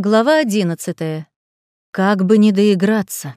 Глава одиннадцатая. Как бы не доиграться.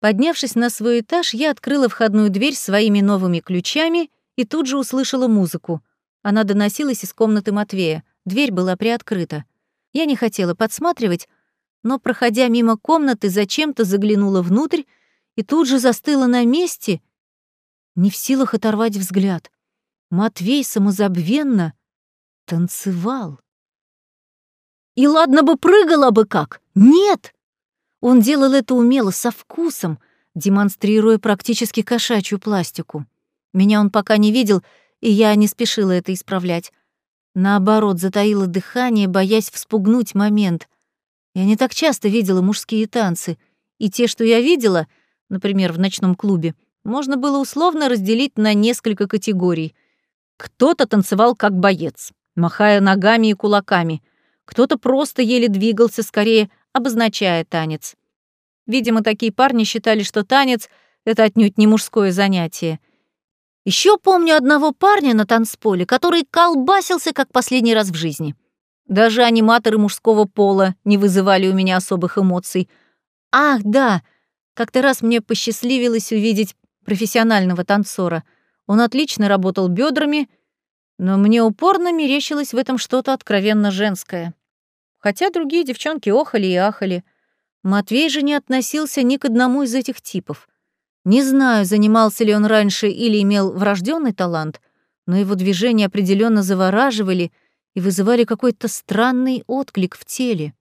Поднявшись на свой этаж, я открыла входную дверь своими новыми ключами и тут же услышала музыку. Она доносилась из комнаты Матвея. Дверь была приоткрыта. Я не хотела подсматривать, но, проходя мимо комнаты, зачем-то заглянула внутрь и тут же застыла на месте, не в силах оторвать взгляд. Матвей самозабвенно — танцевал. И ладно бы прыгала бы как. Нет! Он делал это умело, со вкусом, демонстрируя практически кошачью пластику. Меня он пока не видел, и я не спешила это исправлять. Наоборот, затаила дыхание, боясь вспугнуть момент. Я не так часто видела мужские танцы, и те, что я видела, например, в ночном клубе, можно было условно разделить на несколько категорий. Кто-то танцевал как боец, махая ногами и кулаками. Кто-то просто еле двигался, скорее обозначая танец. Видимо, такие парни считали, что танец — это отнюдь не мужское занятие. Еще помню одного парня на танцполе, который колбасился как последний раз в жизни. Даже аниматоры мужского пола не вызывали у меня особых эмоций. Ах, да, как-то раз мне посчастливилось увидеть профессионального танцора. Он отлично работал бедрами — но мне упорно мерещилось в этом что-то откровенно женское. Хотя другие девчонки охали и ахали. Матвей же не относился ни к одному из этих типов. Не знаю, занимался ли он раньше или имел врожденный талант, но его движения определенно завораживали и вызывали какой-то странный отклик в теле.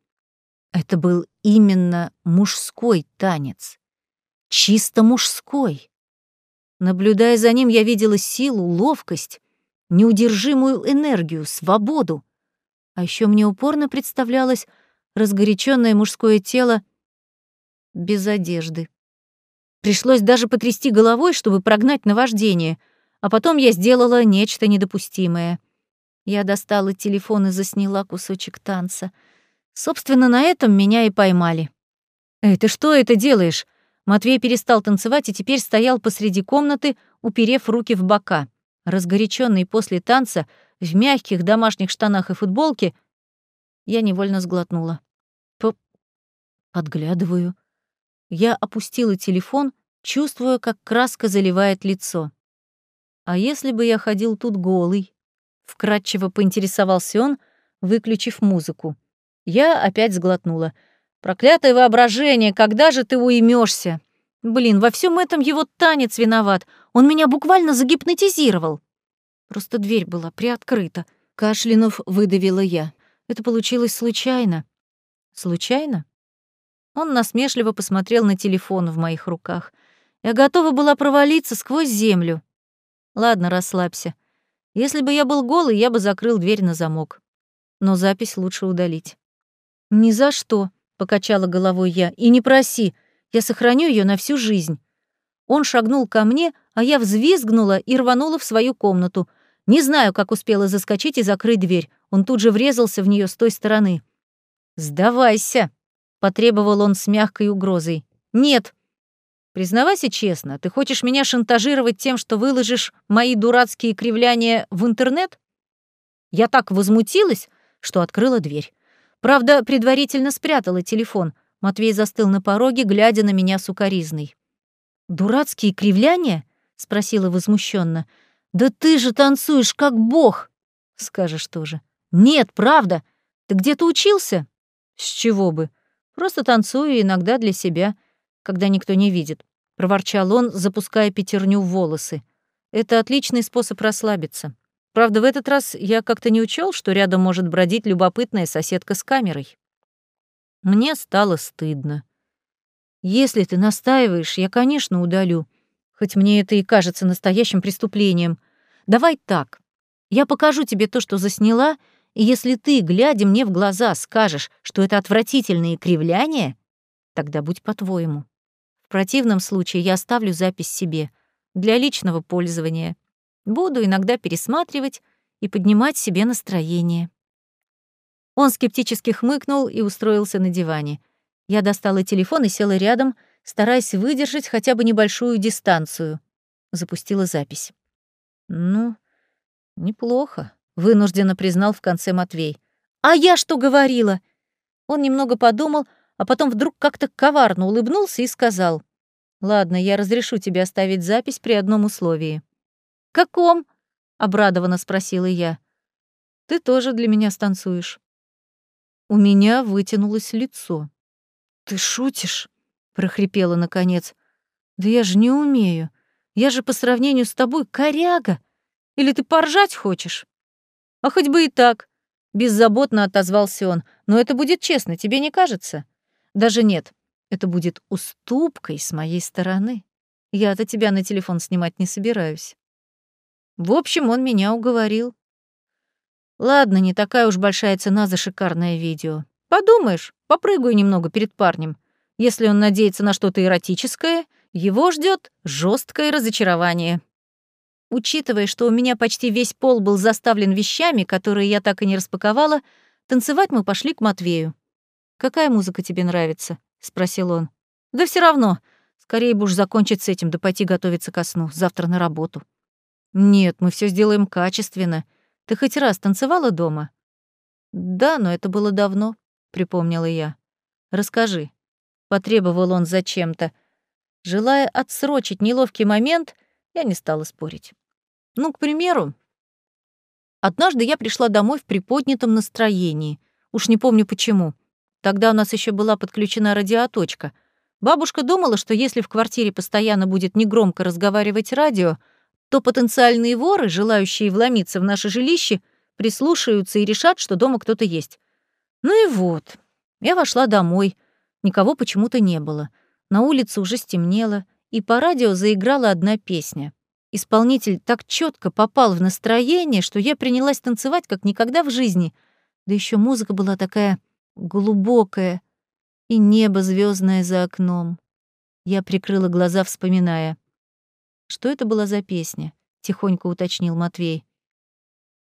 Это был именно мужской танец. Чисто мужской. Наблюдая за ним, я видела силу, ловкость, неудержимую энергию, свободу. А еще мне упорно представлялось разгоряченное мужское тело без одежды. Пришлось даже потрясти головой, чтобы прогнать наваждение, а потом я сделала нечто недопустимое. Я достала телефон и засняла кусочек танца. Собственно, на этом меня и поймали. «Эй, ты что это делаешь?» Матвей перестал танцевать и теперь стоял посреди комнаты, уперев руки в бока. Разгоряченный после танца, в мягких домашних штанах и футболке, я невольно сглотнула. П Подглядываю. Я опустила телефон, чувствуя, как краска заливает лицо. А если бы я ходил тут голый? Вкратчиво поинтересовался он, выключив музыку. Я опять сглотнула. Проклятое воображение, когда же ты уймешься? Блин, во всем этом его танец виноват. Он меня буквально загипнотизировал. Просто дверь была приоткрыта. Кашлянув выдавила я. Это получилось случайно. Случайно? Он насмешливо посмотрел на телефон в моих руках. Я готова была провалиться сквозь землю. Ладно, расслабься. Если бы я был голый, я бы закрыл дверь на замок. Но запись лучше удалить. «Ни за что», — покачала головой я, — «и не проси. Я сохраню ее на всю жизнь». Он шагнул ко мне, а я взвизгнула и рванула в свою комнату. Не знаю, как успела заскочить и закрыть дверь. Он тут же врезался в нее с той стороны. «Сдавайся», — потребовал он с мягкой угрозой. «Нет». «Признавайся честно, ты хочешь меня шантажировать тем, что выложишь мои дурацкие кривляния в интернет?» Я так возмутилась, что открыла дверь. Правда, предварительно спрятала телефон, Матвей застыл на пороге, глядя на меня сукоризной. «Дурацкие кривляния?» — спросила возмущенно. «Да ты же танцуешь как бог!» Скажешь тоже. «Нет, правда. Ты где-то учился?» «С чего бы? Просто танцую иногда для себя, когда никто не видит», — проворчал он, запуская пятерню в волосы. «Это отличный способ расслабиться. Правда, в этот раз я как-то не учел, что рядом может бродить любопытная соседка с камерой». Мне стало стыдно. Если ты настаиваешь, я, конечно, удалю, хоть мне это и кажется настоящим преступлением. Давай так. Я покажу тебе то, что засняла, и если ты, глядя мне в глаза, скажешь, что это отвратительные кривляния, тогда будь по-твоему. В противном случае я оставлю запись себе для личного пользования. Буду иногда пересматривать и поднимать себе настроение. Он скептически хмыкнул и устроился на диване. Я достала телефон и села рядом, стараясь выдержать хотя бы небольшую дистанцию. Запустила запись. «Ну, неплохо», вынужденно признал в конце Матвей. А я что говорила? Он немного подумал, а потом вдруг как-то коварно улыбнулся и сказал. «Ладно, я разрешу тебе оставить запись при одном условии». «Каком?» — обрадованно спросила я. «Ты тоже для меня станцуешь». У меня вытянулось лицо. «Ты шутишь?» — прохрипела наконец. «Да я же не умею. Я же по сравнению с тобой коряга. Или ты поржать хочешь?» «А хоть бы и так», — беззаботно отозвался он. «Но это будет честно, тебе не кажется?» «Даже нет, это будет уступкой с моей стороны. Я-то тебя на телефон снимать не собираюсь». В общем, он меня уговорил. Ладно, не такая уж большая цена за шикарное видео. Подумаешь, попрыгаю немного перед парнем. Если он надеется на что-то эротическое, его ждет жесткое разочарование. Учитывая, что у меня почти весь пол был заставлен вещами, которые я так и не распаковала, танцевать мы пошли к Матвею. «Какая музыка тебе нравится?» — спросил он. «Да все равно. Скорее бы уж закончить с этим, да пойти готовиться ко сну. Завтра на работу». «Нет, мы все сделаем качественно. Ты хоть раз танцевала дома?» «Да, но это было давно», — припомнила я. «Расскажи». Потребовал он зачем-то. Желая отсрочить неловкий момент, я не стала спорить. Ну, к примеру, однажды я пришла домой в приподнятом настроении. Уж не помню почему. Тогда у нас еще была подключена радиоточка. Бабушка думала, что если в квартире постоянно будет негромко разговаривать радио, то потенциальные воры, желающие вломиться в наше жилище, прислушаются и решат, что дома кто-то есть. Ну и вот. Я вошла домой. Никого почему-то не было. На улице уже стемнело, и по радио заиграла одна песня. Исполнитель так четко попал в настроение, что я принялась танцевать как никогда в жизни. Да еще музыка была такая глубокая, и небо звездное за окном. Я прикрыла глаза, вспоминая. Что это была за песня? тихонько уточнил Матвей.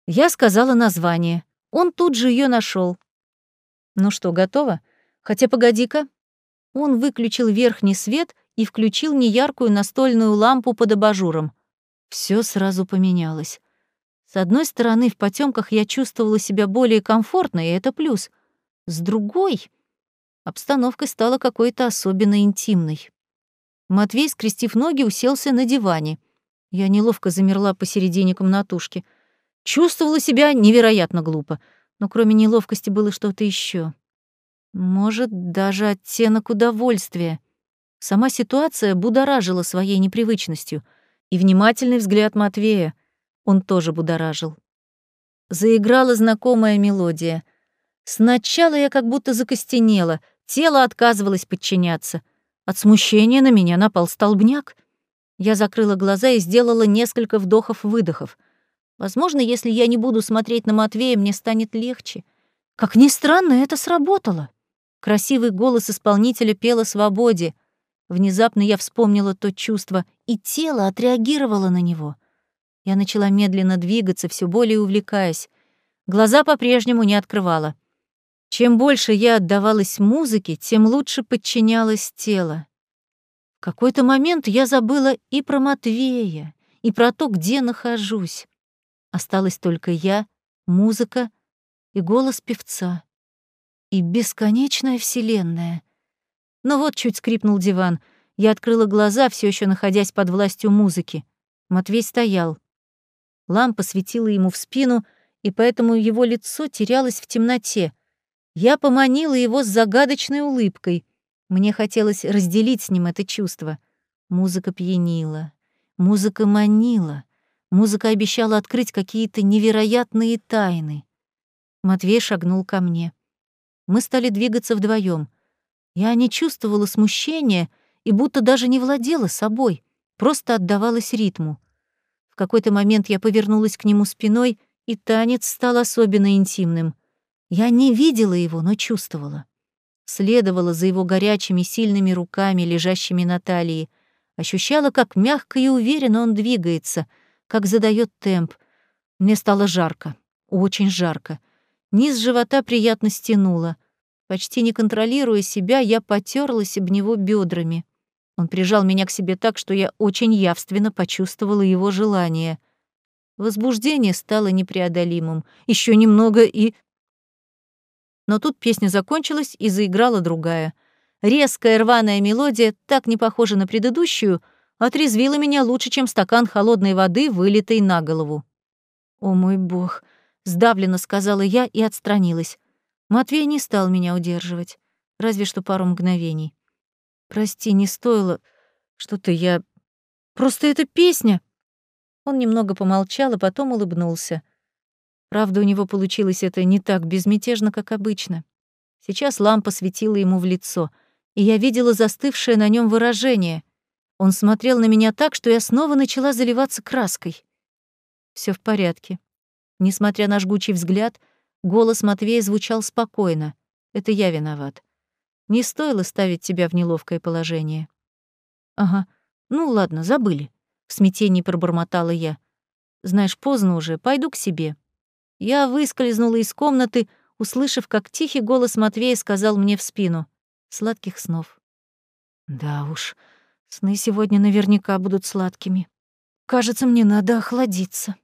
Я сказала название. Он тут же ее нашел. Ну что, готово? Хотя погоди-ка. Он выключил верхний свет и включил неяркую настольную лампу под абажуром. Все сразу поменялось. С одной стороны, в потемках я чувствовала себя более комфортно, и это плюс. С другой, обстановка стала какой-то особенно интимной. Матвей, скрестив ноги, уселся на диване. Я неловко замерла посередине комнатушки. Чувствовала себя невероятно глупо, но кроме неловкости было что-то еще. Может, даже оттенок удовольствия. Сама ситуация будоражила своей непривычностью — и внимательный взгляд Матвея. Он тоже будоражил. Заиграла знакомая мелодия. Сначала я как будто закостенела, тело отказывалось подчиняться. От смущения на меня напал столбняк. Я закрыла глаза и сделала несколько вдохов-выдохов. Возможно, если я не буду смотреть на Матвея, мне станет легче. Как ни странно, это сработало. Красивый голос исполнителя пел о свободе, Внезапно я вспомнила то чувство, и тело отреагировало на него. Я начала медленно двигаться, все более увлекаясь. Глаза по-прежнему не открывала. Чем больше я отдавалась музыке, тем лучше подчинялось тело. В какой-то момент я забыла и про Матвея, и про то, где нахожусь. Осталась только я, музыка и голос певца. И бесконечная вселенная — но вот чуть скрипнул диван. Я открыла глаза, все еще находясь под властью музыки. Матвей стоял. Лампа светила ему в спину, и поэтому его лицо терялось в темноте. Я поманила его с загадочной улыбкой. Мне хотелось разделить с ним это чувство. Музыка пьянила. Музыка манила. Музыка обещала открыть какие-то невероятные тайны. Матвей шагнул ко мне. Мы стали двигаться вдвоем. Я не чувствовала смущения и будто даже не владела собой, просто отдавалась ритму. В какой-то момент я повернулась к нему спиной, и танец стал особенно интимным. Я не видела его, но чувствовала. Следовала за его горячими, сильными руками, лежащими на талии. Ощущала, как мягко и уверенно он двигается, как задает темп. Мне стало жарко, очень жарко. Низ живота приятно стянуло. Почти не контролируя себя, я потерлась об него бедрами. Он прижал меня к себе так, что я очень явственно почувствовала его желание. Возбуждение стало непреодолимым. Еще немного и... Но тут песня закончилась и заиграла другая. Резкая рваная мелодия, так не похожа на предыдущую, отрезвила меня лучше, чем стакан холодной воды, вылитой на голову. «О мой бог!» — сдавленно сказала я и отстранилась. Матвей не стал меня удерживать, разве что пару мгновений. «Прости, не стоило. Что-то я... Просто эта песня...» Он немного помолчал, а потом улыбнулся. Правда, у него получилось это не так безмятежно, как обычно. Сейчас лампа светила ему в лицо, и я видела застывшее на нем выражение. Он смотрел на меня так, что я снова начала заливаться краской. Все в порядке. Несмотря на жгучий взгляд, голос Матвея звучал спокойно. Это я виноват. Не стоило ставить тебя в неловкое положение. Ага, ну ладно, забыли в смятении пробормотала я. Знаешь, поздно уже, пойду к себе. Я выскользнула из комнаты, услышав, как тихий голос Матвея сказал мне в спину: "Сладких снов". Да уж, сны сегодня наверняка будут сладкими. Кажется, мне надо охладиться.